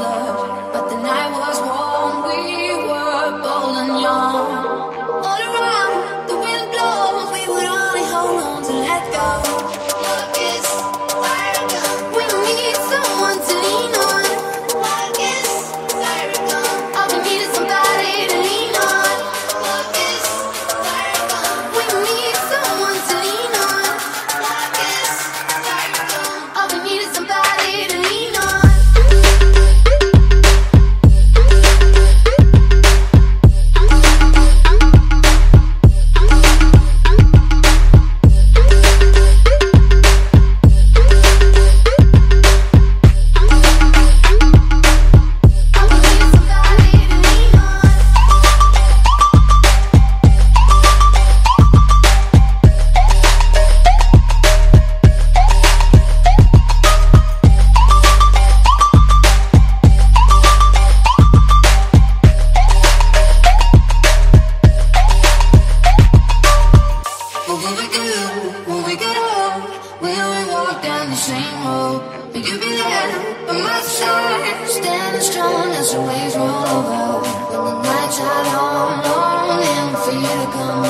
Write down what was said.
love. same road. But you be there by my side, standing strong as the waves roll over. When the night's are long, longing for you to come.